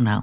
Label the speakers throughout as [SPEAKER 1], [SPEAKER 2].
[SPEAKER 1] Nou.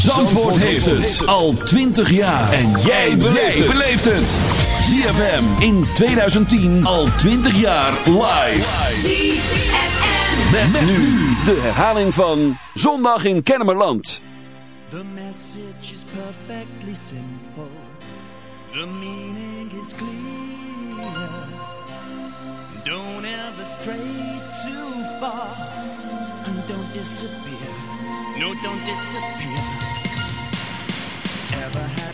[SPEAKER 2] Zandvoort heeft het al 20 jaar. En jij beleeft het. ZFM in 2010 al 20 jaar live.
[SPEAKER 3] ZFM.
[SPEAKER 2] Met, nu de herhaling van Zondag in Kennemerland.
[SPEAKER 4] The message is perfectly simple. The meaning is clear. Don't ever stray too far. And don't disappear. No, don't disappear. Ever had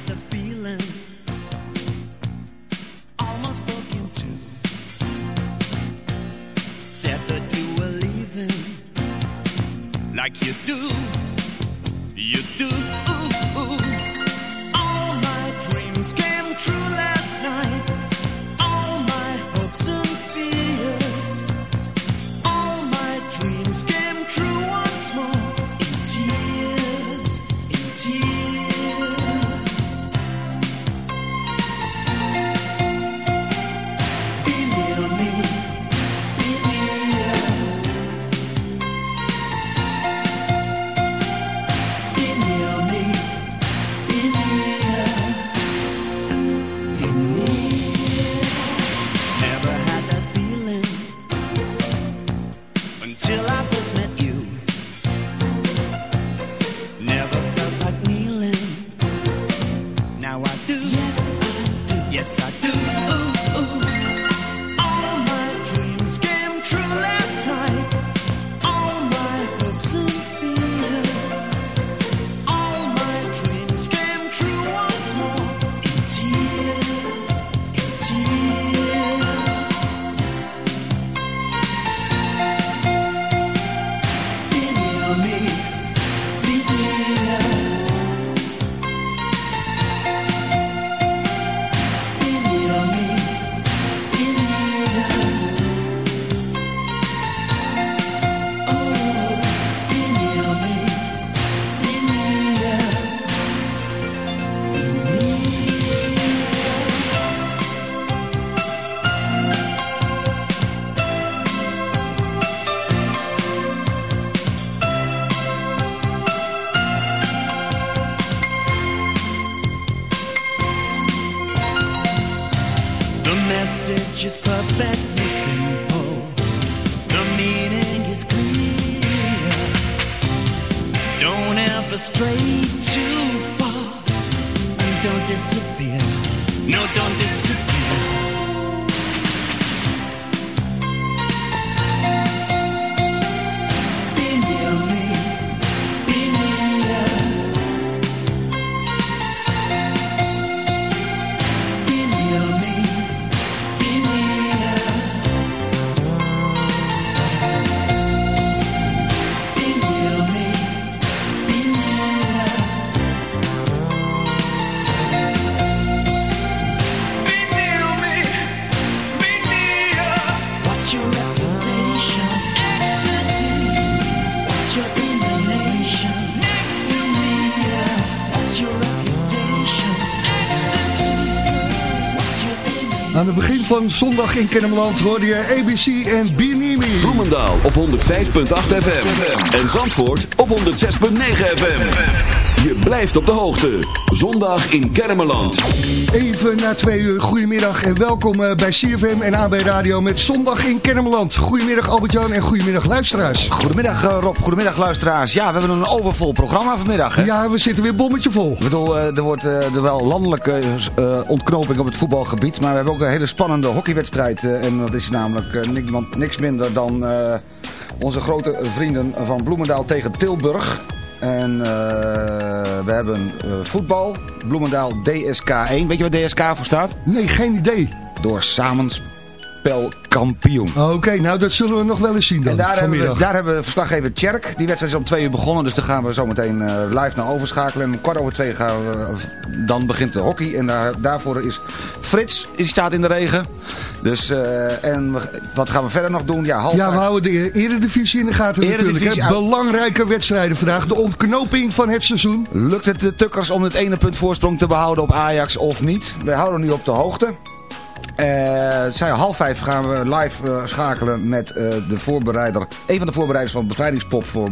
[SPEAKER 5] zondag in Kennemerland hoorde je ABC en Bienimi.
[SPEAKER 2] Bloemendaal op 105.8 FM. En Zandvoort op 106.9 FM. Je blijft op de hoogte. Zondag in Kennemerland.
[SPEAKER 5] Even na twee uur, goedemiddag en welkom eh, bij CFM en AB Radio met Zondag in Kennemerland. Goedemiddag Albert-Jan en goedemiddag luisteraars.
[SPEAKER 6] Goedemiddag eh, Rob, goedemiddag luisteraars. Ja, we hebben een overvol programma vanmiddag. Hè?
[SPEAKER 5] Ja, we zitten weer bommetje vol.
[SPEAKER 6] Ik bedoel, eh, er wordt eh, er wel landelijke eh, ontknoping op het voetbalgebied. Maar we hebben ook een hele spannende hockeywedstrijd. eh, en dat is namelijk niks, minder dan eh, onze grote vrienden van Bloemendaal tegen Tilburg. En eh, we hebben eh, voetbal, Bloemendaal DSK1. Weet je wat DSK voor staat?
[SPEAKER 5] Nee, geen idee.
[SPEAKER 6] Door Samenspel Kampioen.
[SPEAKER 5] Oké, nou dat zullen we nog wel eens zien dan
[SPEAKER 6] En daar hebben, we, daar hebben we verslaggever Tjerk. Die wedstrijd is om twee uur begonnen. Dus daar gaan we zo meteen eh, live naar overschakelen. En om kwart over twee gaan we, dan begint de hockey. En daar, daarvoor is Frits. Die staat in de regen. Dus, eh, en we- wat gaan we verder nog doen? Ja, half
[SPEAKER 5] Ja, we houden de Eredivisie in de gaten
[SPEAKER 6] Eredivisie
[SPEAKER 5] natuurlijk. hè. Belangrijke wedstrijden vandaag. De ontknoping van het seizoen.
[SPEAKER 6] Lukt het de Tukkers om het ene punt voorsprong te behouden op Ajax of niet? Wij houden nu op de hoogte. Eh, zijn half vijf gaan we live eh, schakelen met eh, de voorbereider, een van de voorbereiders van Bevrijdingspop voor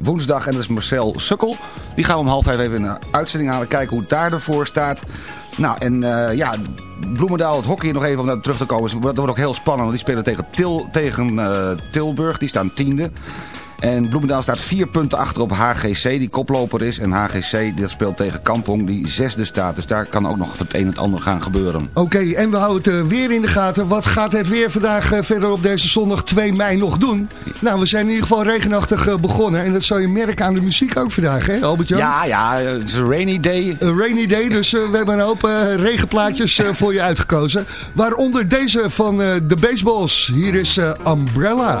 [SPEAKER 6] woensdag. En dat is Marcel Sukkel. Die gaan we om half vijf even de uitzending halen. Kijken hoe het daar ervoor staat. Nou, en ja, Bloemendaal, het hockey nog even om daar terug te komen. Dat wordt ook heel spannend, want die spelen tegen, Til, tegen Tilburg. Die staan tiende. En Bloemendaal staat vier punten achter op HGC, die koploper is. En HGC dat speelt tegen Kampong, die zesde staat. Dus daar kan ook nog het een en het ander gaan gebeuren.
[SPEAKER 5] Oké, en we houden het eh, weer in de gaten. Wat gaat het weer vandaag eh, verder op deze zondag 2 mei nog doen? Nou, we zijn in ieder geval regenachtig eh, begonnen. En dat zal je merken aan de muziek ook vandaag, hè Albert-Jan?
[SPEAKER 6] Ja, ja, het is een rainy day.
[SPEAKER 5] Een rainy day, dus we hebben een hoop regenplaatjes voor je uitgekozen. Waaronder deze van de Baseballs. Hier is Umbrella.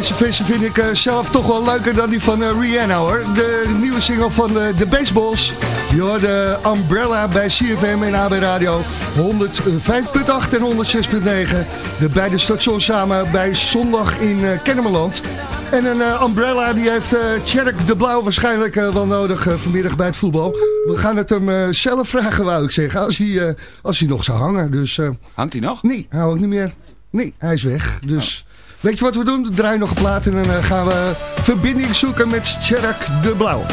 [SPEAKER 5] Deze versie vind ik eh, zelf toch wel leuker dan die van eh, Rihanna hoor. De nieuwe single van eh, de Baseballs.
[SPEAKER 7] Je de Umbrella bij CFM en AB Radio. 105.8 en 106.9. De beide stations samen bij Zondag in Kennemerland. En een umbrella die heeft uh, de Blauw waarschijnlijk wel nodig vanmiddag bij het voetbal. We gaan het hem zelf vragen, wou ik zeggen. Als hij, als hij nog zou hangen. Dus,
[SPEAKER 6] Hangt hij nog?
[SPEAKER 7] Nee, hou ik niet meer. Nee, hij is weg. Dus... Oh. Weet je wat we doen? Draai nog een plaat en dan eh, gaan we verbinding zoeken met Sherk de Blauw.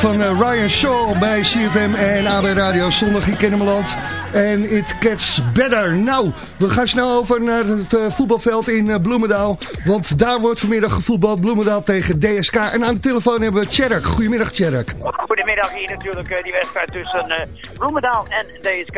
[SPEAKER 5] Van eh, Ryan Shaw bij CFM en AB Radio zondag in Kennemerland. En It Gets Better. Nou, we gaan snel over naar het eh, voetbalveld in eh, Bloemendaal. Want daar wordt vanmiddag gevoetbald Bloemendaal tegen DSK. En aan de telefoon hebben we Tjerk. Goedemiddag Tjerk.
[SPEAKER 8] Goedemiddag hier natuurlijk eh, die wedstrijd tussen Bloemendaal en DSK.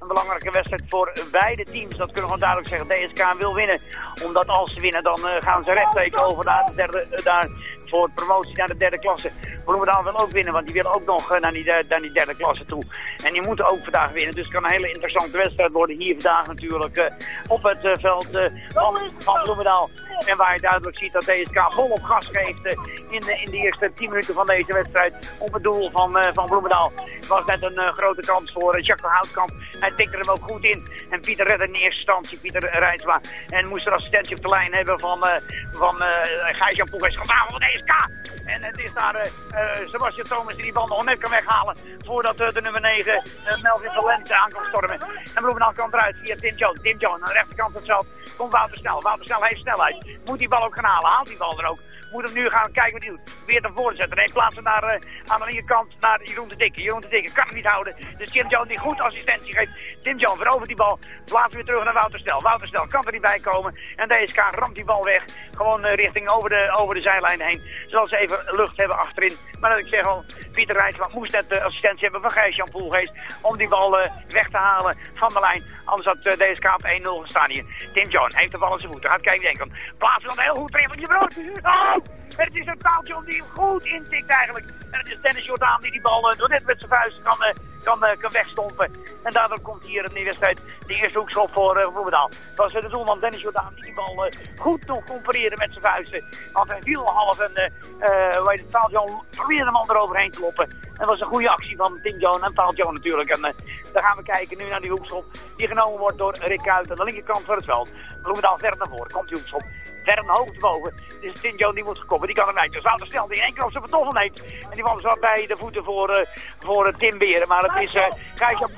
[SPEAKER 8] Een belangrijke wedstrijd voor beide teams. Dat kunnen we gewoon duidelijk zeggen. DSK wil winnen. Omdat als ze winnen dan gaan ze rechtstreeks over naar de derde, daar voor promotie naar de derde klasse. Bloemendaal wil ook winnen, want die willen ook nog naar, die, naar die derde klasse toe. En die moeten ook vandaag winnen. Dus kan hele interessante wedstrijd worden hier vandaag natuurlijk eh, op het eh, veld eh, van, van Bloemendaal. En waar je duidelijk ziet dat DSK volop gas geeft in, de, in de eerste 10 minuten van deze wedstrijd op het doel van, van Bloemendaal. Het was net een grote kans voor uh, Jacques Houtkamp. Hij tikte hem ook goed in. En Pieter redde in eerste instantie, Pieter Rijtsma. En moest een assistentie op de lijn hebben van, eh van uh, Gijs-Jan van DSK. En het is daar eh, Sebastian Thomas die die bal nog net kan weghalen. Voordat de nummer 9 eh, Melvin Valente aan stormen. En Bloemendaal kan eruit via Tim Jones. Tim Jones aan de rechterkant van het. Komt Wouter Snel. Wouter Snel heeft snelheid. Moet die bal ook gaan halen. Haalt die bal er ook. Moet hem nu gaan kijken wat hij doet. Weer naar voren zetten. Nee, plaatsen naar, eh, aan de linkerkant naar Jeroen de Dikke. Jeroen de Dikke kan hem niet houden. Dus Tim Jones die goed assistentie geeft. Tim Jones verovert die bal. Plaatsen weer terug naar Wouter Snel. Wouter Snel kan er niet bij komen. En DSK ramt die bal weg. Gewoon eh, richting over de, over de zijlijn heen. Zodat ze even lucht hebben achterin. Maar dat ik zeg al, Pieter Rijsman moest net de assistentie hebben van Gijs-Jan Poelgeest. Om die bal eh, weg te halen van de lijn. Anders had eh, DSK op 1-0 gestaan hier. Tim Jones heeft de bal aan zijn voeten. Gaat kijken denkt. Plaatsen dan heel goed tegen je brood. Oh! Het is een taaltje die hem goed intikt eigenlijk. En het is Dennis Jordaan die die bal eh, door net met zijn vuist kan, eh, kan, eh, kan wegstompen. En daardoor komt hier in de wedstrijd de eerste hoekschop voor uh, Bloemendaal. Het was eh, de doelman Dennis Jordaan die die bal eh, goed nog kon pareren met zijn vuisten. Want hij viel half en uh, het, Paul John probeerde hem eroverheen kloppen. En dat was een goede actie van Tim Jones en Paul John natuurlijk. En eh, dan gaan we kijken nu naar die hoekschop die genomen wordt door Rick Kuit aan de linkerkant van het veld. Bloemendaal ver naar voren, komt die hoekschop. Ver een hoogte boven. Dus Tim die moet gekomen, die kan hem niet. Dus Wouter snel die in één keer op zijn die bal zat bij de voeten voor, uh, voor uh, Tim Beren. Maar het is uh, Gijs-Jan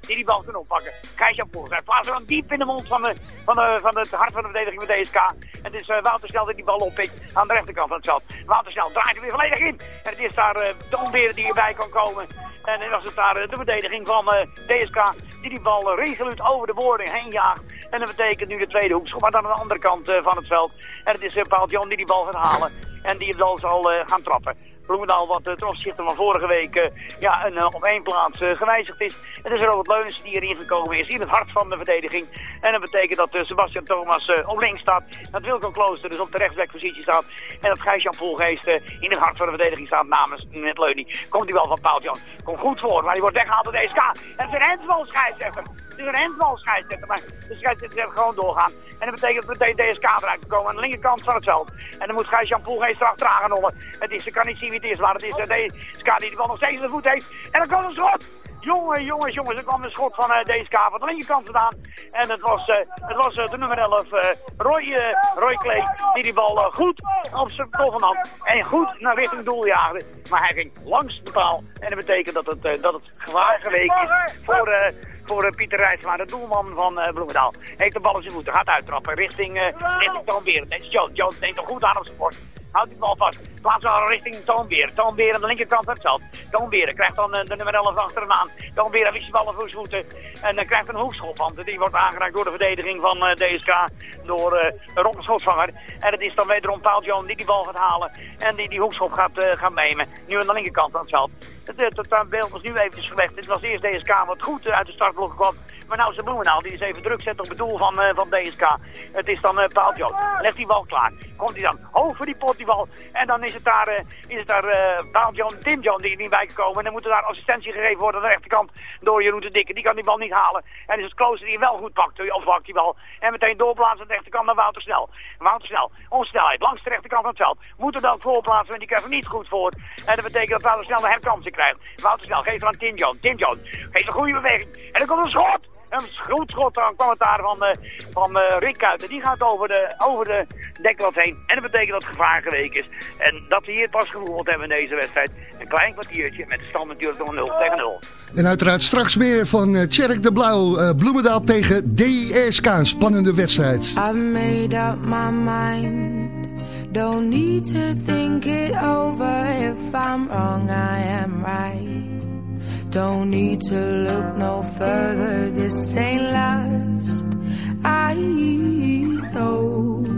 [SPEAKER 8] die die bal kan oppakken. Gijs-Jan Poelgeest plaatst hem diep in de mond van, de, van, de, van het hart van de verdediging van DSK. En het is Wouter Snel die die bal oppikt aan de rechterkant van het veld. Wouter Snel draait er weer volledig in. En het is daar uh, Don Beren die erbij kan komen. En dan was het daar de verdediging van DSK die die bal resoluut over de boarding heen jaagt. En dat betekent nu de tweede hoekschop, maar dan aan de andere kant van het veld. En het is Paul John die die bal gaat halen. En die zal gaan trappen. Bloemendaal, wat uh, ten opzichte van vorige week uh, ja, een, uh, op één plaats gewijzigd is. Het is Robert Leunissen die erin gekomen is, in het hart van de verdediging. En dat betekent dat Sebastian Thomas op links staat, dat Wilco Klooster dus op de rechtsbackpositie staat. En dat Gijs-Jan Poelgeest in het hart van de verdediging staat namens met Leuning. Komt hij wel van Paul Jan. Komt goed voor, maar die wordt weggehaald door DSK. En het is een handbal scheidsrechter. Het is een handbal scheidsrechter, maar de scheidsrechter gewoon doorgaan. En dat betekent dat DSK eruit komen aan de linkerkant van het veld. En dan moet Gijs-Jan Poelgeest erachteraan gaan rollen. Het is, kan niet zien wie het is, maar het is DSK die de bal nog steeds in de voet heeft. En dan komt een schot! Jongen, jongens, jongens, er kwam een schot van uh, DSK van de linkerkant vandaan. En het was, uh, het was uh, de nummer 11, Roy, Roy Klee, die die bal goed op zijn kop nam. En goed naar richting doel jaagde. Maar hij ging langs de paal. En dat betekent dat het, dat het gevaar geweken is voor voor uh, Pieter Rijsma, de doelman van uh, Bloemendaal. Heeft de bal in zijn voeten, gaat uittrappen richting, uh, richting Toonberen. Dat is Jones. Jones neemt er goed aan op zijn borst. Houdt die bal vast. Plaatsen we richting Toonberen. Toonberen aan de linkerkant van het veld. Toonberen krijgt dan de nummer 11 achter hem aan. Toonberen wist die bal voor zijn voeten. En dan krijgt een hoekschop. Want die wordt aangeraakt door de verdediging van DSK. Door uh, Rob Schotvanger. En het is dan wederom Paul Jones die die bal gaat halen. En die die hoekschop gaat, gaan nemen. Nu aan de linkerkant van het veld. Het, het, het beeld was nu eventjes gelegd. Het was eerst DSK wat goed uit de startblok kwam. Maar nou is de Bloemendaal die is even druk zet op het doel van, uh, van DSK. Het is dan uh, Paul Jones. Legt die bal klaar. Komt hij dan hoog voor die pot die. En dan is het daar, uh, is het daar uh, Tim John die niet bij gekomen. En dan moet er daar assistentie gegeven worden aan de rechterkant door Jeroen de Dikke. Die kan die bal niet halen. En is het Klooster die wel goed pakt. Of pakt die bal. En meteen doorplaatsen aan de rechterkant naar Wouter Snel. Wouter Snel, onsnelheid langs de rechterkant van het veld. Moet er dan voorplaatsen, want die krijgt er niet goed voor. En dat betekent dat Wouter Snel de herkansing krijgt. Wouter Snel geeft aan Tim John. Tim John geeft een goede beweging. En dan komt een schot. Een goed schot, dan kwam het daar van, van Rick Kuiten. Die gaat over de, over de heen. En dat betekent dat het gevaar geweken is. En dat we hier pas gevoeld hebben in deze wedstrijd. Een klein kwartiertje met de stand natuurlijk nog 0 tegen 0.
[SPEAKER 5] En uiteraard straks meer van uh, Tjerk de Blauw. Uh, Bloemendaal tegen DSK. Een spannende wedstrijd.
[SPEAKER 9] I've made up my mind. don't need to think it over. If I'm wrong, I am right. Don't need to look no further. This ain't last. I know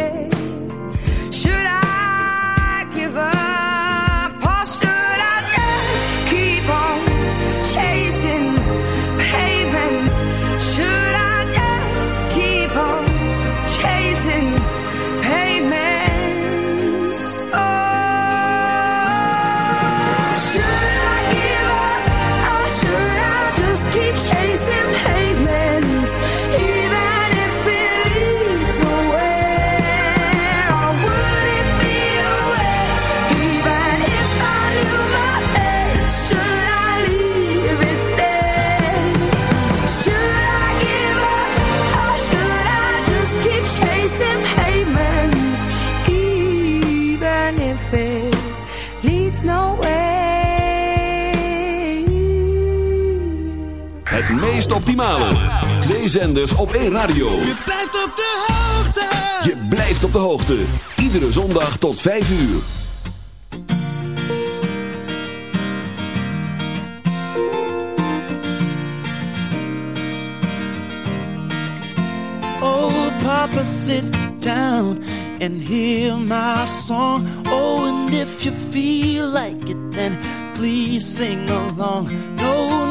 [SPEAKER 2] Zenders op één radio.
[SPEAKER 10] Je blijft op de hoogte.
[SPEAKER 2] Je blijft op de hoogte. Iedere zondag tot 5 uur.
[SPEAKER 4] Oh, Papa, sit down and hear my song. Oh, and if you feel like it, then please sing along. No,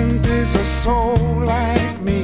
[SPEAKER 11] different is a soul like me.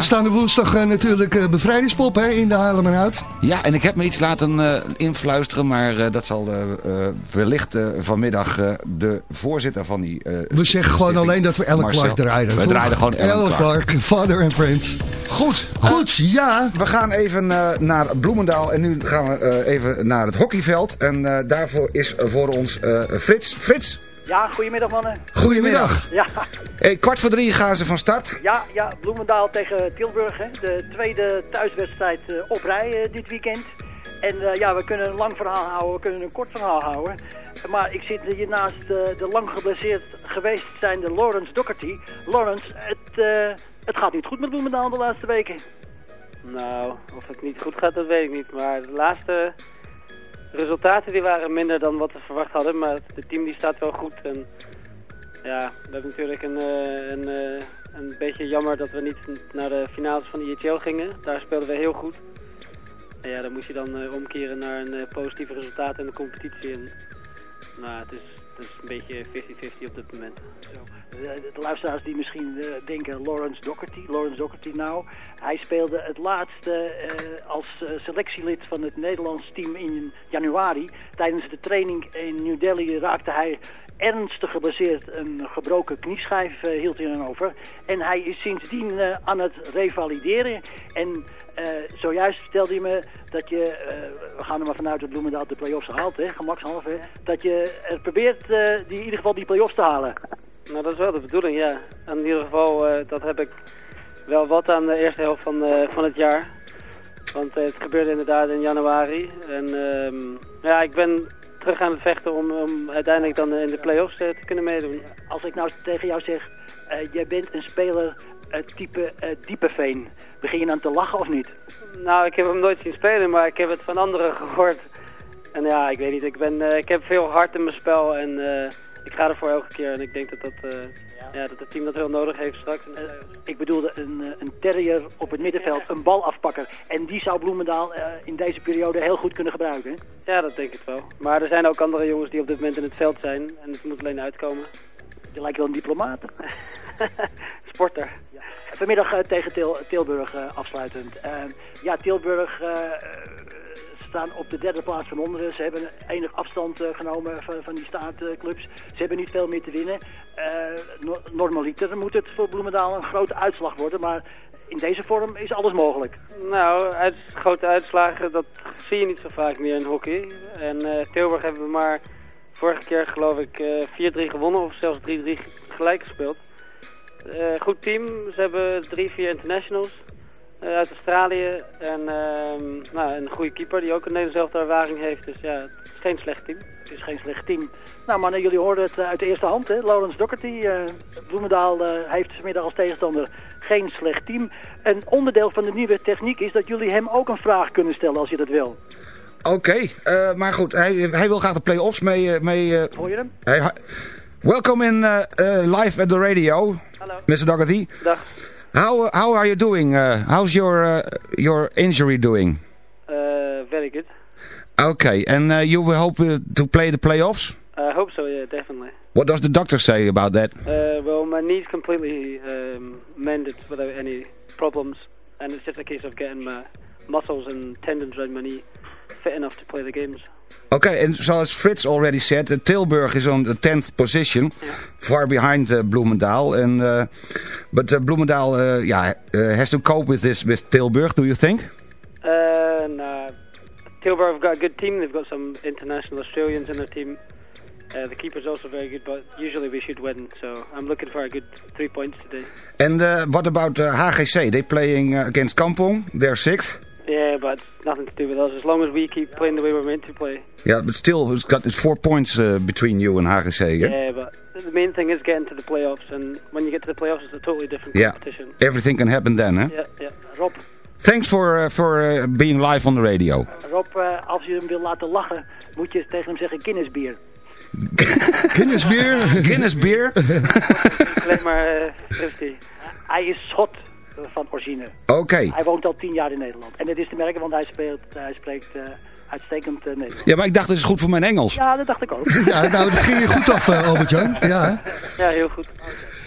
[SPEAKER 5] Aanstaande woensdag eh, natuurlijk eh, bevrijdingspop hè, in de Haarlemmerhout.
[SPEAKER 6] Ja, en ik heb me iets laten eh, influisteren, maar eh, dat zal eh, eh, wellicht eh, vanmiddag eh, de voorzitter van die... eh,
[SPEAKER 5] We zeggen gewoon alleen dat we Ellen
[SPEAKER 6] Marcel.
[SPEAKER 5] Clark draaien.
[SPEAKER 6] We
[SPEAKER 5] toch?
[SPEAKER 6] draaien gewoon Ellen,
[SPEAKER 5] Ellen
[SPEAKER 6] Clark.
[SPEAKER 5] Clark, Father and Friends.
[SPEAKER 6] Goed,
[SPEAKER 5] Goed, ja.
[SPEAKER 6] we gaan even eh, naar Bloemendaal en nu gaan we eh, even naar het hockeyveld. En eh, daarvoor is voor ons eh, Frits. Frits,
[SPEAKER 12] Ja, goedemiddag mannen.
[SPEAKER 6] goedemiddag.
[SPEAKER 12] Ja,
[SPEAKER 6] Hey, kwart voor drie gaan ze van start.
[SPEAKER 12] ja, ja Bloemendaal tegen Tilburg. Hè. De tweede thuiswedstrijd eh, op rij eh, dit weekend. En eh, ja, we kunnen een lang verhaal houden, we kunnen een kort verhaal houden. Maar ik zit hier naast eh, de lang geblesseerd geweest zijnde Lawrence Doherty. Lawrence, het, eh, het gaat niet goed met Bloemendaal de laatste weken.
[SPEAKER 13] Nou, of het niet goed gaat, dat weet ik niet. Maar de laatste resultaten die waren minder dan wat we verwacht hadden. Maar het team die staat wel goed. En ja, we hebben natuurlijk een, eh, een, eh, een beetje jammer dat we niet naar de finales van de IHL gingen. Daar speelden we heel goed. En ja, dan moet je dan eh, omkeren naar een positief resultaat in de competitie. En, nou, het is, het is een beetje 50-50 op dit moment.
[SPEAKER 12] De, de luisteraars die misschien denken Lawrence Doherty, Lawrence Doherty nou. Hij speelde het laatste als selectielid van het Nederlands team in januari. Tijdens de training in New Delhi raakte hij ernstig geblesseerd. Een gebroken knieschijf eh, hield hij dan over. En hij is sindsdien eh, aan het revalideren. En eh, zojuist vertelde hij me dat je, we gaan er maar vanuit dat Bloemendaal de play-offs haalt, hè, gemakshalve. Dat je er probeert die, in ieder geval die play-offs te halen.
[SPEAKER 13] Nou, dat is wel de bedoeling, ja. In ieder geval, dat heb ik wel wat aan de eerste helft van, van het jaar. Want het gebeurde inderdaad in januari. En ehm, ja, ik ben terug aan het vechten om, om uiteindelijk dan in de play-offs eh, te kunnen meedoen.
[SPEAKER 12] Als ik nou tegen jou zeg, eh, jij bent een speler eh, type eh Diepeveen. Begin je dan te lachen of niet?
[SPEAKER 13] Nou, ik heb hem nooit zien spelen, maar ik heb het van anderen gehoord. En ja, ik weet niet, ik, ben, eh, ik heb veel hart in mijn spel en eh, ik ga ervoor elke keer. En ik denk dat, dat, eh, ja, dat het team dat wel nodig heeft straks. play-offs.
[SPEAKER 12] Ik bedoelde een, eh, een terrier op het middenveld, een balafpakker. En die zou Bloemendaal eh, in deze periode heel goed kunnen gebruiken.
[SPEAKER 13] Ja, dat denk ik wel. Maar er zijn ook andere jongens die op dit moment in het veld zijn. En het moet alleen uitkomen.
[SPEAKER 12] Je lijkt wel een diplomaat.
[SPEAKER 13] Sporter.
[SPEAKER 12] Vanmiddag eh, tegen Til- Tilburg eh, afsluitend. Eh, ja, Tilburg eh, eh, staan op de derde plaats van onderen. Ze hebben enig afstand eh, genomen van, van die staatclubs. Ze hebben niet veel meer te winnen. Eh, no- normaliter moet het voor Bloemendaal een grote uitslag worden. Maar in deze vorm is alles mogelijk.
[SPEAKER 13] Nou, grote uitslagen, dat zie je niet zo vaak meer in hockey. En eh, Tilburg hebben we maar vorige keer geloof ik eh 4-3 gewonnen of zelfs 3-3 gelijk gespeeld. Goed team, ze hebben drie, vier internationals uit Australië. En ehm, nou, een goede keeper die ook een Nederlandse ervaring heeft. Dus ja, het is geen slecht team.
[SPEAKER 12] Het is geen slecht team. Nou mannen, jullie hoorden het eh, uit de eerste hand. Hè? Lawrence Doherty, eh Bloemendaal eh, heeft vanmiddag als tegenstander geen slecht team. Een onderdeel van de nieuwe techniek is dat jullie hem ook een vraag kunnen stellen als je dat wil.
[SPEAKER 6] Oké, eh, maar goed, hij, hij wil graag de play-offs mee... eh, mee eh,
[SPEAKER 12] Hoor je hem?
[SPEAKER 6] hij- welcome in eh, eh, live at the radio, Mr. Dougherty.
[SPEAKER 13] Dag.
[SPEAKER 6] How, how are you doing? Uh, how's your, uh, your injury doing?
[SPEAKER 13] Uh, very good.
[SPEAKER 6] Okay, and uh, you will hope uh, to play the playoffs?
[SPEAKER 13] I hope so, yeah, definitely.
[SPEAKER 6] What does the doctor say about that?
[SPEAKER 13] Uh, well, my knee's completely um, mended without any problems, and it's just a case of getting my muscles and tendons around my knee fit enough to play the games.
[SPEAKER 6] Okay, and so as Fritz already said, uh, Tilburg is on the 10th position, far behind uh, Bloemendaal. And, uh, but uh, Bloemendaal uh, yeah, uh, has to cope with this with Tilburg, do you think?
[SPEAKER 13] Uh, nah, Tilburg have got a good team. They've got some international Australians in their team. Uh, the keeper's also very good, but usually we should win. So I'm looking for a good three points today.
[SPEAKER 6] And uh, what about uh, HGC? They're playing uh, against Kampong, they're sixth.
[SPEAKER 13] Yeah, but nothing to do with us. As long as we keep playing the way we're meant to play.
[SPEAKER 6] Yeah, but still, it's got it's four points uh, between you and HGC, yeah?
[SPEAKER 13] Yeah, but the main thing is getting to the playoffs, and when you get to the playoffs, it's a totally different
[SPEAKER 6] Yeah,
[SPEAKER 13] competition.
[SPEAKER 6] everything can happen then, huh?
[SPEAKER 13] Ja, ja. Rob,
[SPEAKER 6] Thanks for, uh, for uh, being live on the radio.
[SPEAKER 12] Rob, eh, als je hem wil laten lachen, moet je tegen hem zeggen Guinness bier.
[SPEAKER 5] Guinness bier?
[SPEAKER 6] Guinness bier?
[SPEAKER 13] alleen maar uh, 50.
[SPEAKER 12] Hij is eh, van origine.
[SPEAKER 6] Oké.
[SPEAKER 12] Hij woont al tien jaar in Nederland. En dat is te merken, want hij, speelt, hij spreekt eh, uitstekend eh, Nederlands.
[SPEAKER 6] Ja, maar ik dacht, dat is goed voor mijn Engels.
[SPEAKER 12] Ja, dat dacht ik ook.
[SPEAKER 5] Ja, nou, dat ging je goed af, eh, Albert-Jan. Ja?
[SPEAKER 13] Ja, heel goed.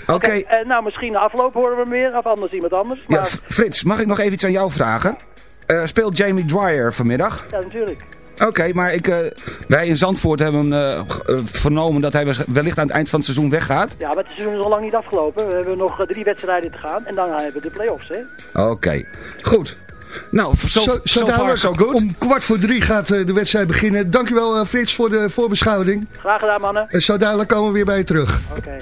[SPEAKER 6] Oké.
[SPEAKER 12] Eh, nou, misschien na afloop horen we meer, of anders iemand anders. Maar,
[SPEAKER 6] Ja, Frits, mag ik nog even iets aan jou vragen? Eh, speelt Jamie Dryer vanmiddag?
[SPEAKER 12] ja, natuurlijk.
[SPEAKER 6] Oké, maar ik, eh, wij in Zandvoort hebben eh, eh, vernomen dat hij wellicht aan het eind van het seizoen weggaat.
[SPEAKER 12] Ja, maar het seizoen is al lang niet afgelopen. We hebben nog drie wedstrijden te gaan. En dan hebben we de play-offs, hè.
[SPEAKER 6] Oké, goed. Nou, zo,
[SPEAKER 5] Zo,
[SPEAKER 6] so, far
[SPEAKER 5] dadelijk
[SPEAKER 6] so good.
[SPEAKER 5] Om kwart voor drie gaat de wedstrijd beginnen. Dankjewel Frits voor de voorbeschouwing.
[SPEAKER 12] Graag gedaan, mannen.
[SPEAKER 5] En zo dadelijk komen we weer bij je terug.
[SPEAKER 12] Oké.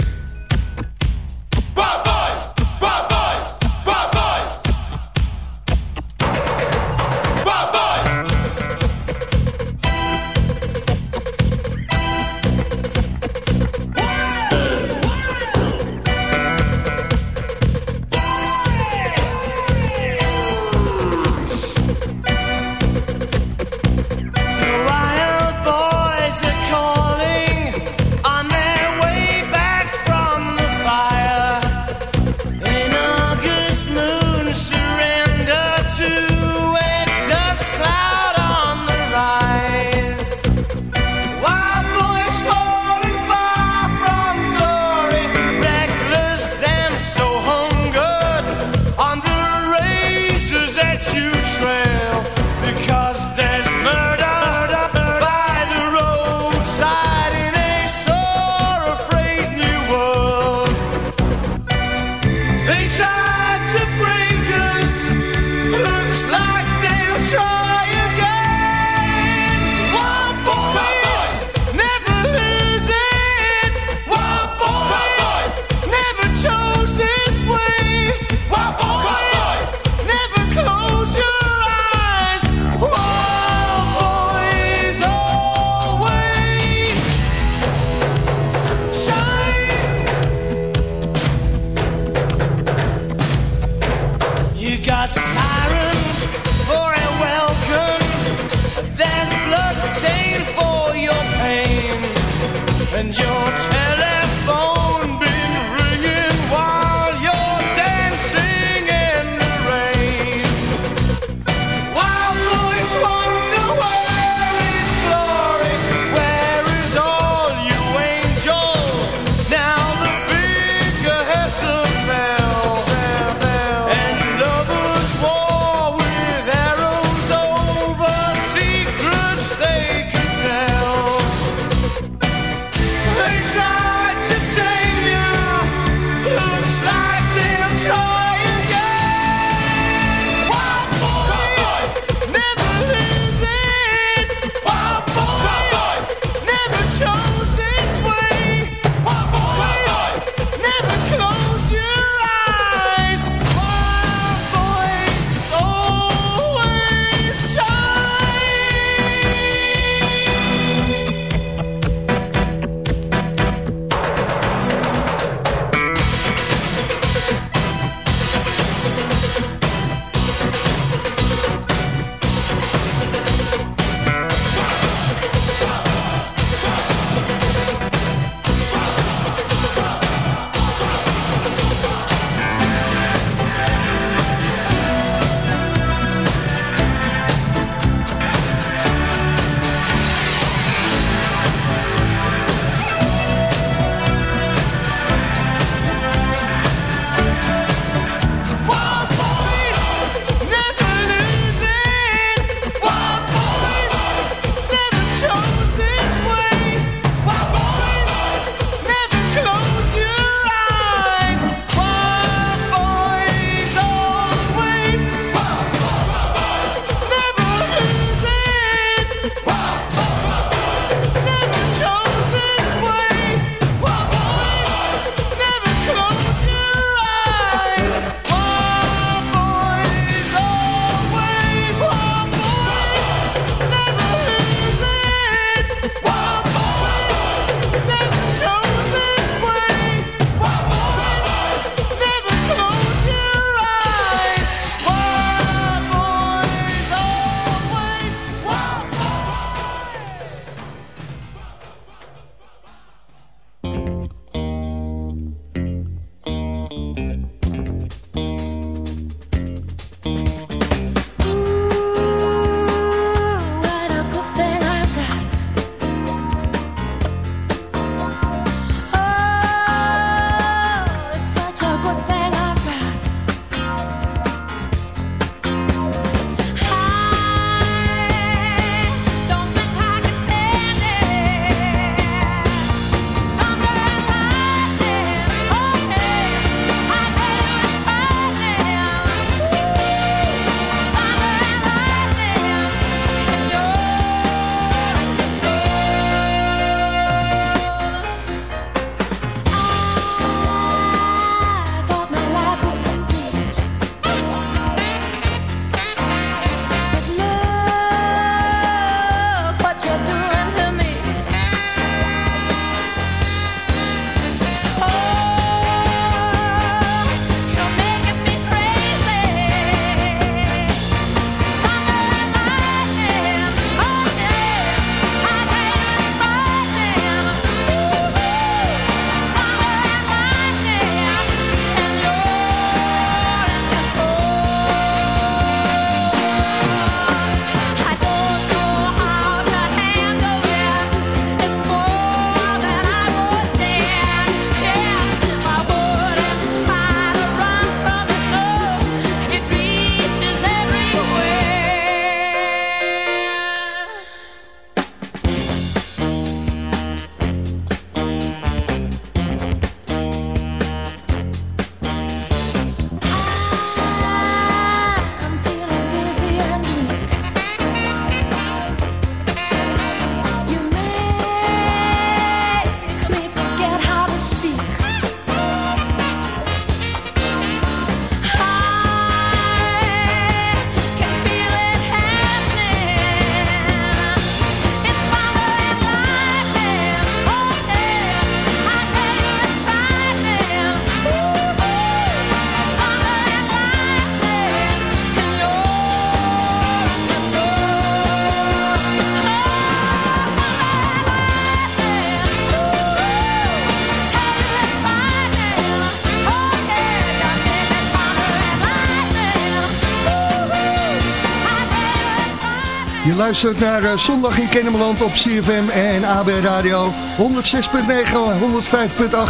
[SPEAKER 5] Je luistert naar eh, Zondag in Kennemerland op CFM en AB Radio. 106.9,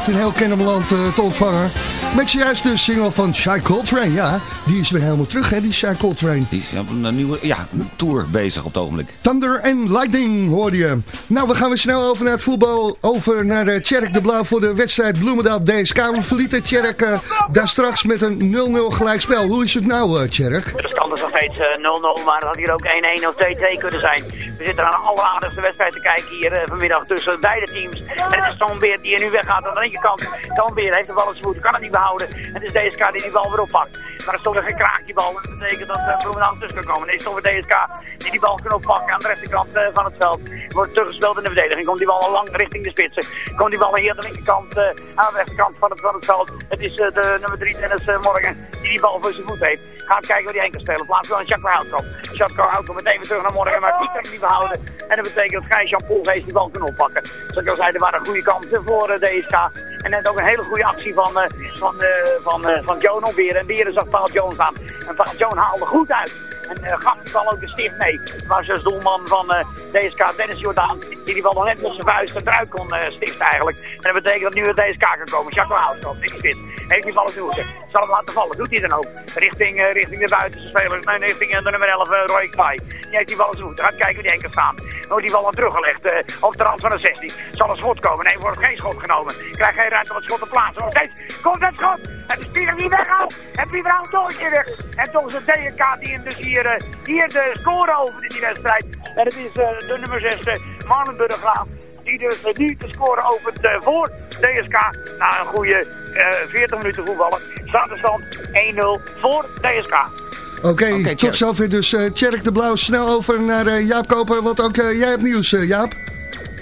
[SPEAKER 5] 105.8 in heel Kennemerland eh, te ontvangen. Met juist de single van Shy Coltrane. Ja, die is weer helemaal terug, hè, die Shy Coltrane.
[SPEAKER 6] Die is op een nieuwe ja, een tour bezig op het ogenblik.
[SPEAKER 5] Thunder and Lightning hoorde je. Nou, we gaan weer snel over naar het voetbal. Over naar uh, Tjerk de Blauw voor de wedstrijd Bloemendaal DSK. We verlieten Tjerk uh, daar straks met een 0-0 gelijkspel. Hoe is het nou, uh, Tjerk?
[SPEAKER 8] De stand is nog steeds eh, 0-0, maar het had hier ook 1-1 of 2-2 kunnen zijn. We zitten aan een alleraardigste wedstrijd te kijken hier eh, vanmiddag tussen beide teams. En het is die er nu weggaat aan de linkerkant. Toonbeer heeft de bal in zijn voet, kan het niet behouden. En het is DSK die die bal weer oppakt. Maar er is toch een gekraakt bal. Dat betekent dat uh, Bloemendaal tussen kan komen. En is toch weer DSK die die bal kan oppakken aan de rechterkant uh, van het veld. Wordt teruggespeeld in de verdediging. Komt die bal al lang richting de spitsen. Komt die bal hier aan de linkerkant, uh, aan de rechterkant van het, van het veld. Het is de nummer 3 Dennis Morgen die die bal voor zijn voet heeft. Gaat kijken waar die heen kan spelen. Plaats wel een Jacques Houtkamp. Jacques Houtkamp meteen weer terug naar Morgen. Maar die niet behouden. En dat betekent dat Gijs-Jan Poelgeest die bal kan oppakken. Zoals ik al zei, er waren goede kansen voor DSK. En net ook een hele goede actie van, van, van, van Joan op Beren. En Beren zag Paul Jones aan. En Paul Jones haalde goed uit. En uh, gaf bal ook een stift mee. Maar zoals doelman van uh, DSK, Dennis Jordaan, die die bal nog net met zijn vuist eruit kon uh, stiften eigenlijk. En dat betekent dat nu het DSK kan komen. Jacques Houtkamp, niks fit. Heeft die bal eens doen. Zal hem laten vallen. Doet hij dan ook. Richting, richting de buitenste spelers. Nee, richting de nummer 11, Roy Kwai. Die heeft die bal doen. Gaat kijken wie die kan staan. Wordt die bal dan teruggelegd op de rand van de 16. Zal een schot komen? Nee, wordt geen schot genomen. Krijgt geen ruimte om het schot te plaatsen. Nog steeds komt het schot. En de speler die weghaalt. En Pieter houdt toch een weg. En toch is het DSK die hem dus hier, uh, hier de score over in die wedstrijd. En het is uh, de nummer 6, uh, Marlon Burggraaf. Die dus uh, nu de score opent uh, voor DSK. Na een goede uh, 40 minuten voetballen. Staat de stand 1-0 voor DSK.
[SPEAKER 5] Oké, okay, okay, tot zover dus uh, Tjerk de Blauw. Snel over naar uh, Jaap Koper, want ook uh, jij hebt nieuws, uh, Jaap.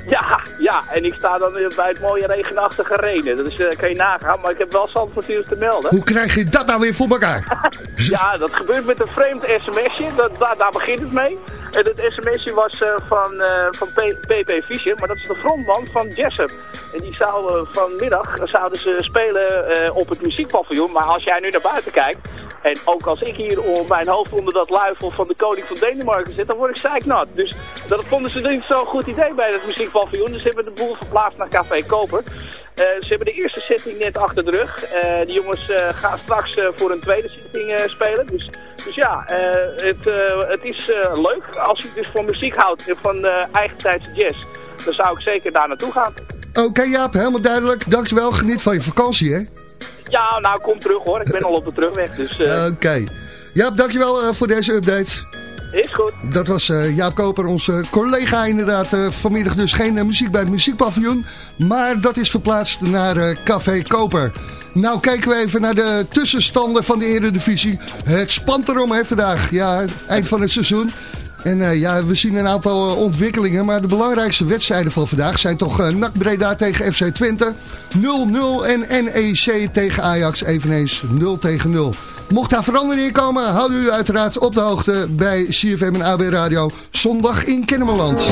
[SPEAKER 14] Ja, ja, en ik sta dan bij het mooie regenachtige Renen. Dat is, uh, kan je nagaan, maar ik heb wel Zandvoort nieuws te melden.
[SPEAKER 5] Hoe krijg je dat nou weer voor elkaar?
[SPEAKER 14] ja, dat gebeurt met een vreemd sms'je, dat, daar, daar begint het mee. En het sms'je was uh, van, uh, van PP Fischer, maar dat is de frontman van Jessup. En die zouden vanmiddag zouden ze spelen op het muziekpaviljoen, maar als jij nu naar buiten kijkt, en ook als ik hier om mijn hoofd onder dat luifel van de koning van Denemarken zit, dan word ik zeiknat. Dus dat vonden ze niet zo'n goed idee bij het muziekpaviljoen. Dus ze hebben de boel verplaatst naar Café Koper. Ze hebben de eerste setting net achter de rug. Uh, de jongens gaan straks voor een tweede setting spelen. Dus, dus ja, het, het is leuk. Als je dus van muziek houdt, van eigentijdse jazz, dan zou ik zeker daar naartoe gaan.
[SPEAKER 5] Oké okay, Jaap, helemaal duidelijk. Dankjewel, geniet van je vakantie hè.
[SPEAKER 14] Ja, nou kom terug hoor. Ik ben al op de terugweg. Dus,
[SPEAKER 5] Oké. Okay. Jaap, dankjewel uh, voor deze update.
[SPEAKER 14] Is goed.
[SPEAKER 5] Dat was uh, Jaap Koper, onze collega inderdaad. Uh, vanmiddag dus geen uh, muziek bij het muziekpaviljoen. Maar dat is verplaatst naar Café Koper. Nou kijken we even naar de tussenstanden van de Eredivisie. Het spant erom hè vandaag. Ja, eind van het seizoen. En uh, ja, we zien een aantal uh, ontwikkelingen, maar de belangrijkste wedstrijden van vandaag zijn toch uh, NAC Breda tegen FC Twente, 0-0 en NEC tegen Ajax eveneens 0 tegen 0. Mocht daar verandering in komen, houden u uiteraard op de hoogte bij CFM en AB Radio zondag in Kennemerland.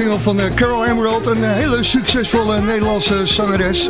[SPEAKER 5] Single van eh, Carol Emerald. Een eh, hele succesvolle Nederlandse zangeres.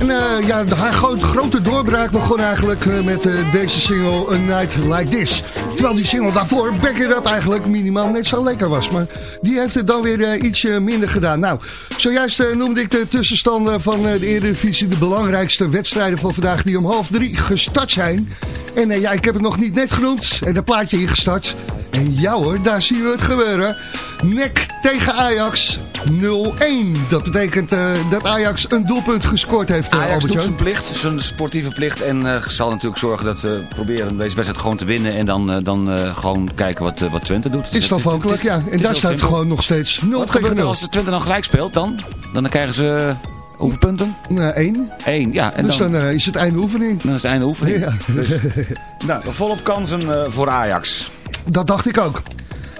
[SPEAKER 5] En eh, ja, haar gro- grote doorbraak begon eigenlijk met deze single A Night Like This. Terwijl die single daarvoor, It Up, eigenlijk minimaal net zo lekker was. Maar die heeft het dan weer eh, ietsje minder gedaan. Nou, zojuist noemde ik de tussenstanden van de Eredivisie. De belangrijkste wedstrijden van vandaag die om half drie gestart zijn. En ja, ik heb het nog niet net genoemd. En een plaatje ingestart. En ja hoor, daar zien we het gebeuren. Nek tegen Ajax 0-1. Dat betekent eh, dat Ajax een doelpunt gescoord heeft, eh,
[SPEAKER 6] Ajax doet zijn plicht, zijn sportieve plicht. En eh, zal natuurlijk zorgen dat ze proberen deze wedstrijd gewoon te winnen. En dan, dan gewoon kijken wat, wat Twente doet.
[SPEAKER 5] Is
[SPEAKER 6] het is-
[SPEAKER 5] ja. En daar staat gewoon nog steeds 0
[SPEAKER 6] Wat
[SPEAKER 5] tegen
[SPEAKER 6] gebeurt er
[SPEAKER 5] 0.
[SPEAKER 6] als de Twente dan gelijk speelt dan? Dan krijgen ze hoeveel punten?
[SPEAKER 5] Eén.
[SPEAKER 6] Eén, ja. En
[SPEAKER 5] dus dan, is het einde oefening.
[SPEAKER 6] Dan is het einde oefening.
[SPEAKER 5] Ja.
[SPEAKER 6] Dus, nou, volop kansen voor Ajax.
[SPEAKER 5] Dat dacht ik ook.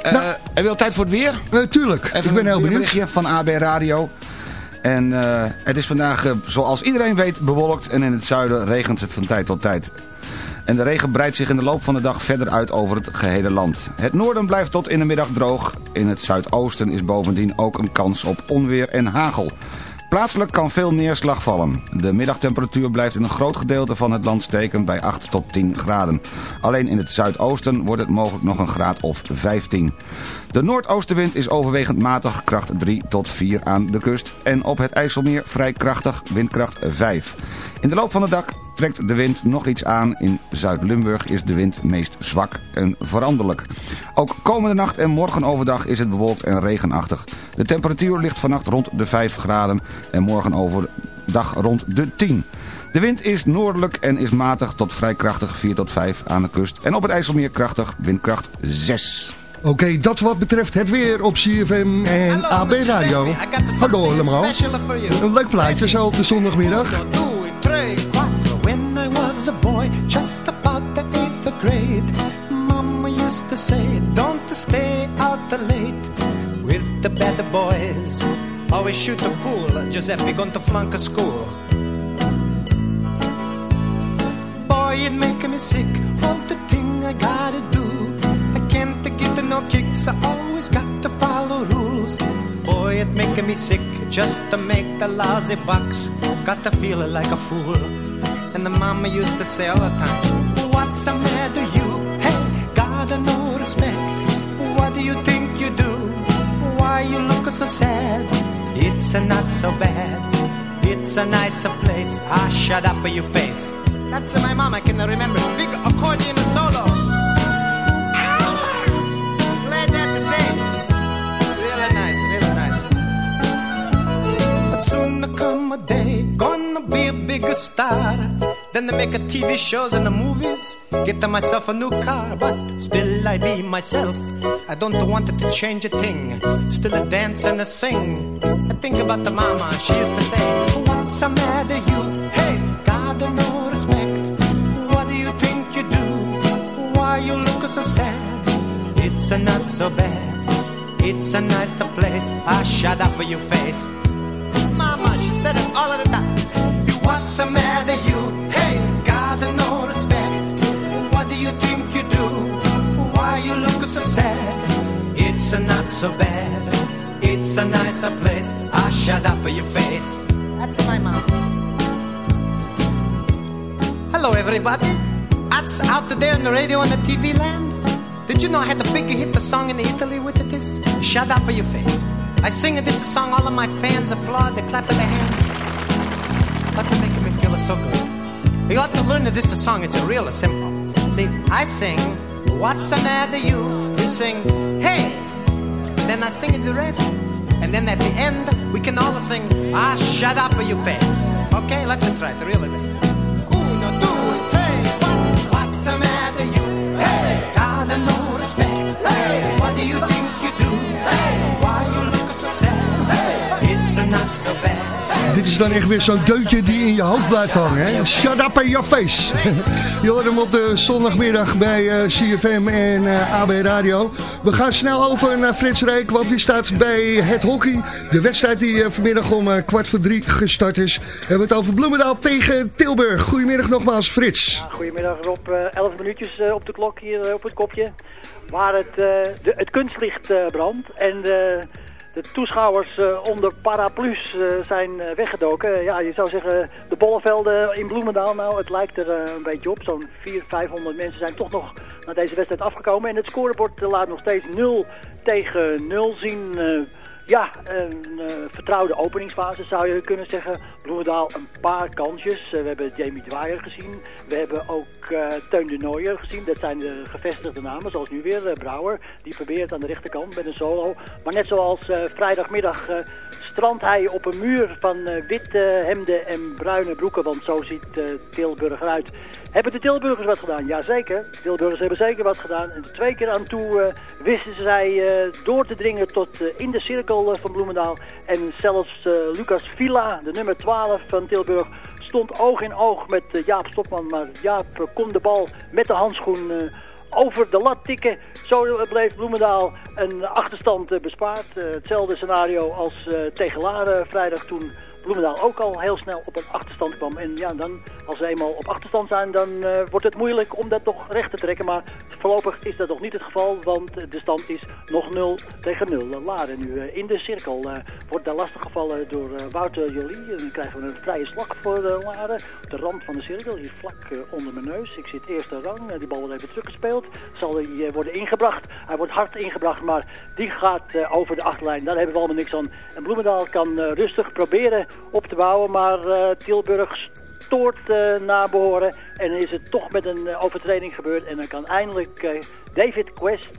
[SPEAKER 6] Eh, Heb je al tijd voor het weer?
[SPEAKER 5] Natuurlijk,
[SPEAKER 6] Even
[SPEAKER 5] ik ben heel
[SPEAKER 6] een
[SPEAKER 5] benieuwd.
[SPEAKER 6] berichtje van AB Radio. En eh, het is vandaag, eh, zoals iedereen weet, bewolkt. En in het zuiden regent het van tijd tot tijd. En de regen breidt zich in de loop van de dag verder uit over het gehele land. Het noorden blijft tot in de middag droog. In het zuidoosten is bovendien ook een kans op onweer en hagel. Plaatselijk kan veel neerslag vallen. De middagtemperatuur blijft in een groot gedeelte van het land steken bij 8 tot 10 graden. Alleen in het zuidoosten wordt het mogelijk nog een graad of 15. De noordoostenwind is overwegend matig, kracht 3 tot 4 aan de kust. En op het IJsselmeer vrij krachtig, windkracht 5. In de loop van de dag trekt de wind nog iets aan. In Zuid-Limburg is de wind meest zwak en veranderlijk. Ook komende nacht en morgen overdag is het bewolkt en regenachtig. De temperatuur ligt vannacht rond de 5 graden en morgen overdag rond de 10. De wind is noordelijk en is matig tot vrij krachtig 4 tot 5 aan de kust. En op het IJsselmeer krachtig, windkracht 6.
[SPEAKER 5] Oké, dat wat betreft het weer op CFM en AB Radio. Hallo allemaal. Een leuk plaatje zo op de zondagmiddag.
[SPEAKER 15] When I was a boy, just about the eighth grade, Mama used to say, Don't stay out late with the boys. Always shoot the pool, Giuseppe to flunk a school. Boy, it make me sick, all the thing I gotta no kicks, I always got to follow rules. Boy, it making me sick just to make the lousy bucks. Got to feel like a fool. And the mama used to say all the time, What's the matter, you? Hey, gotta no respect. What do you think you do? Why you look so sad? It's a not so bad. It's a nicer place. Ah, shut up, your face. That's my mom, I can remember. Big accordion solo. Come a day, gonna be a bigger star. Then they make a TV shows and the movies. Get myself a new car, but still I be myself. I don't want it to change a thing. Still a dance and a sing. I think about the mama, she used to say, What's the matter, you? Hey, God, no respect. What do you think you do? Why you look so sad? It's a not so bad. It's a nicer place. I shut up your face. Said it all of the time. What's the matter, you? Hey, got no respect. What do you think you do? Why you look so sad? It's a not so bad. It's a nicer place. Ah, shut up your face. That's my mom. Hello, everybody. That's out there on the radio and the TV land. Did you know I had the big hit the song in Italy with it? This shut up your face. I sing it, this song, all of my fans applaud, they clap their hands. But to make me feel so good. You ought to learn that this song, it's a real simple. See, I sing, what's the matter you? You sing, hey. Then I sing it the rest. And then at the end, we can all sing, ah, shut up your face. Okay, let's try it, really. Uno, due, hey, what, what's the matter you? Hey, got no respect. Hey, what do you you do? Not so bad.
[SPEAKER 5] Dit is dan echt weer zo'n deuntje die in je hoofd blijft hangen. Hè? Shut up in your face. Je hoort hem op de zondagmiddag bij eh, CFM en eh, AB Radio. We gaan snel over naar Frits Reek, want die staat bij het hockey. De wedstrijd die eh, vanmiddag om eh, kwart voor drie gestart is. We hebben het over Bloemendaal tegen Tilburg. Goedemiddag nogmaals, Frits.
[SPEAKER 12] Goedemiddag Rob, Eh, 11 minuutjes op de klok hier op het kopje. Waar het, eh, de, het kunstlicht eh, brandt. En de toeschouwers eh, onder paraplu's eh, zijn eh, weggedoken. ja, je zou zeggen, de bollevelden in Bloemendaal, nou, het lijkt er een beetje op. Zo'n 400, 500 mensen zijn toch nog naar deze wedstrijd afgekomen. En het scorebord laat nog steeds 0 tegen 0 zien. Ja, een eh, vertrouwde openingsfase zou je kunnen zeggen. Bloemendaal een paar kansjes. Eh, we hebben Jamie Dwyer gezien. We hebben ook eh, Teun de Nooijer gezien. Dat zijn de gevestigde namen, zoals nu weer Brouwer. Die probeert aan de rechterkant met een solo. Maar net zoals vrijdagmiddag strandt hij op een muur van witte hemden en bruine broeken. Want zo ziet Tilburg eruit. Hebben de Tilburgers wat gedaan? Jazeker. De Tilburgers hebben zeker wat gedaan. En twee keer aan toe eh, wisten zij eh, door te dringen tot eh, in de cirkel van Bloemendaal. En zelfs Lucas Villa, de nummer 12 van Tilburg, stond oog in oog met Jaap Stopman. Maar Jaap kon de bal met de handschoen over de lat tikken. Zo bleef Bloemendaal een achterstand bespaard. Hetzelfde scenario als tegen Laren vrijdag toen Bloemendaal ook al heel snel op een achterstand kwam. En ja, dan, als we eenmaal op achterstand zijn, dan eh, wordt het moeilijk om dat toch recht te trekken. Maar voorlopig is dat nog niet het geval, want de stand is nog 0 tegen 0. Laren nu eh, in de cirkel eh, wordt daar lastig gevallen door Wouter Jolie. Dan krijgen we een vrije slag voor Laren. Op de rand van de cirkel, hier vlak onder mijn neus. Ik zit eerste rang, die bal wordt even teruggespeeld. Zal hij worden ingebracht. Hij wordt hard ingebracht, maar die gaat over de achterlijn. Daar hebben we allemaal niks aan. En Bloemendaal kan rustig proberen op te bouwen, maar eh, Tilburg stoort eh, naar behoren. En is het toch met een eh, overtreding gebeurd. En dan kan eindelijk David Quest,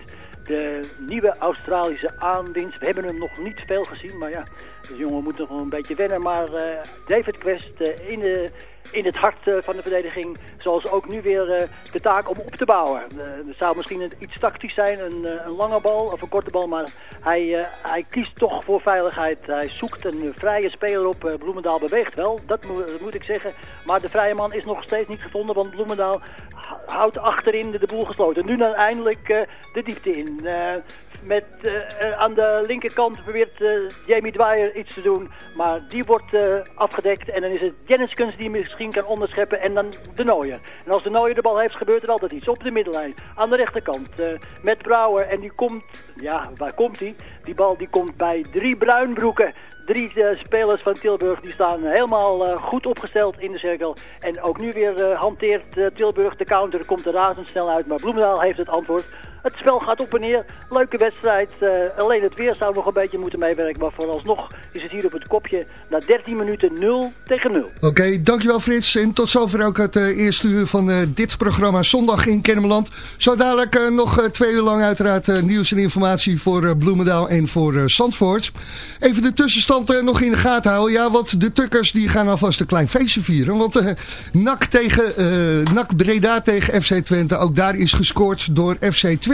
[SPEAKER 12] de nieuwe Australische aanwinst. We hebben hem nog niet veel gezien, maar ja, de jongen moet nog een beetje wennen. Maar eh, David Quest eh, in, de, in het hart eh, van de verdediging, zoals ook nu weer de taak om op te bouwen. Er zou misschien iets tactisch zijn, een, een lange bal of een korte bal, maar hij, hij kiest toch voor veiligheid. Hij zoekt een vrije speler op. Bloemendaal beweegt wel, dat moet, ik zeggen. Maar de vrije man is nog steeds niet gevonden, want Bloemendaal houdt achterin de, de boel gesloten. Nu nou eindelijk de diepte in. Eh, met eh, aan de linkerkant probeert eh, Jamie Dwyer iets te doen. Maar die wordt afgedekt. En dan is het Jenniskens die misschien kan onderscheppen. En dan de Nooier. En als de Nooier de bal heeft, gebeurt er altijd iets. Op de middenlijn. Aan de rechterkant. met Brouwer. En die komt... Ja, waar komt hij? Die bal die komt bij drie bruinbroeken. Drie spelers van Tilburg die staan helemaal goed opgesteld in de cirkel. En ook nu weer hanteert Tilburg de counter. Komt er razendsnel uit. Maar Bloemendaal heeft het antwoord. Het spel gaat op en neer. Leuke wedstrijd. Eh, alleen het weer zou nog een beetje moeten meewerken. Maar vooralsnog is het hier op het kopje. Na 13 minuten 0 tegen 0.
[SPEAKER 5] Oké, dankjewel Frits. En tot zover ook het eh, eerste uur van eh, dit programma Zondag in Kennemerland. Zo dadelijk nog twee uur lang uiteraard nieuws en informatie voor Bloemendaal en voor Zandvoort. Even de tussenstand nog in de gaten houden. Ja, want de Tukkers die gaan alvast een klein feestje vieren. Want NAC, tegen, NAC Breda tegen FC Twente, ook daar is gescoord door FC Twente.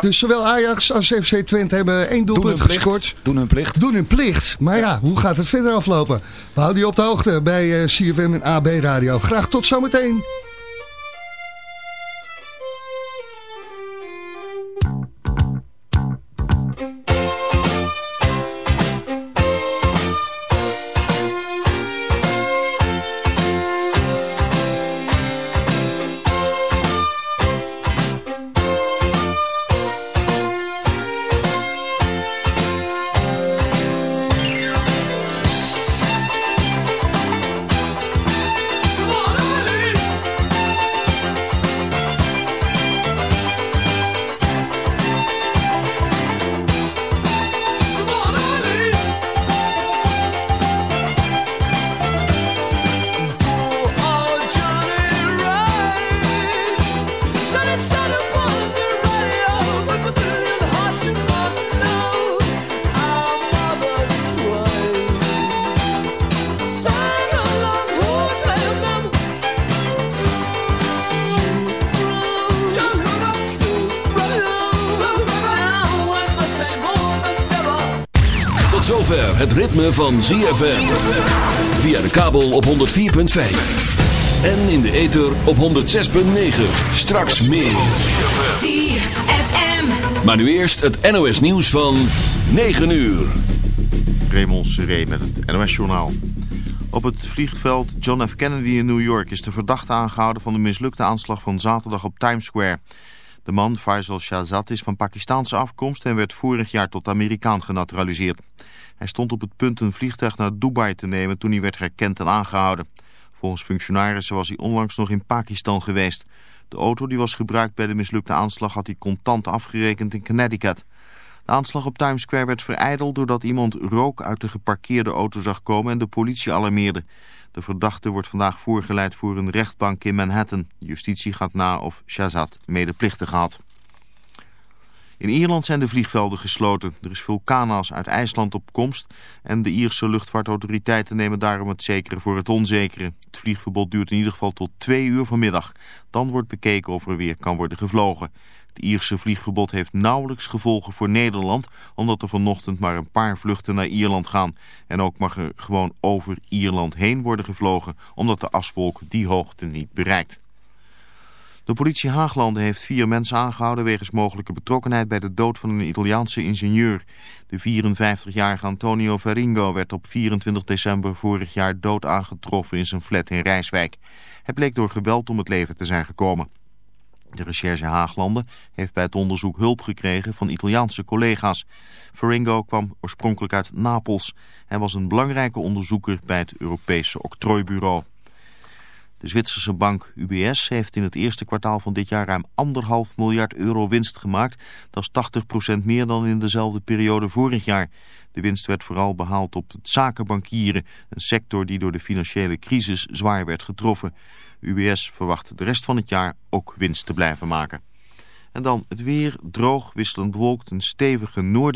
[SPEAKER 5] Dus zowel Ajax als FC Twente hebben één doelpunt
[SPEAKER 6] plicht.
[SPEAKER 5] gescoord.
[SPEAKER 6] Doen hun plicht.
[SPEAKER 5] Doen hun plicht. Maar ja, hoe gaat het verder aflopen? We houden je op de hoogte bij eh, CFM en AB Radio. Graag tot zometeen.
[SPEAKER 2] Ritme van ZFM. Via de kabel op 104.5. En in de ether op 106.9. Straks meer.
[SPEAKER 16] ZFM.
[SPEAKER 2] Maar nu eerst het NOS nieuws van 9 uur.
[SPEAKER 17] Raymond Seré met het NOS-journaal. Op het vliegveld John F. Kennedy in New York is de verdachte aangehouden van de mislukte aanslag van zaterdag op Times Square. De man, Faisal Shahzad, is van Pakistaanse afkomst en werd vorig jaar tot Amerikaan genaturaliseerd. Hij stond op het punt een vliegtuig naar Dubai te nemen toen hij werd herkend en aangehouden. Volgens functionarissen was hij onlangs nog in Pakistan geweest. De auto die was gebruikt bij de mislukte aanslag had hij contant afgerekend in Connecticut. De aanslag op Times Square werd verijdeld doordat iemand rook uit de geparkeerde auto zag komen en de politie alarmeerde. De verdachte wordt vandaag voorgeleid voor een rechtbank in Manhattan. Justitie gaat na of Shahzad medeplichtig had. In Ierland zijn de vliegvelden gesloten. Er is vulkaanas uit IJsland op komst en de Ierse luchtvaartautoriteiten nemen daarom het zekere voor het onzekere. Het vliegverbod duurt in ieder geval tot twee uur vanmiddag. Dan wordt bekeken of er weer kan worden gevlogen. Het Ierse vliegverbod heeft nauwelijks gevolgen voor Nederland, omdat er vanochtend maar een paar vluchten naar Ierland gaan. En ook mag er gewoon over Ierland heen worden gevlogen, omdat de aswolk die hoogte niet bereikt. De politie Haaglanden heeft vier mensen aangehouden wegens mogelijke betrokkenheid bij de dood van een Italiaanse ingenieur. De 54-jarige Antonio Ferringo werd op 24 december vorig jaar dood aangetroffen in zijn flat in Rijswijk. Hij bleek door geweld om het leven te zijn gekomen. De recherche Haaglanden heeft bij het onderzoek hulp gekregen van Italiaanse collega's. Ferringo kwam oorspronkelijk uit Napels. Hij was een belangrijke onderzoeker bij het Europese octrooibureau. De Zwitserse bank UBS heeft in het eerste kwartaal van dit jaar ruim 1,5 miljard euro winst gemaakt. Dat is 80% meer dan in dezelfde periode vorig jaar. De winst werd vooral behaald op het zakenbankieren, een sector die door de financiële crisis zwaar werd getroffen. UBS verwacht de rest van het jaar ook winst te blijven maken. En dan het weer, droog, wisselend bewolkt, een stevige noorden.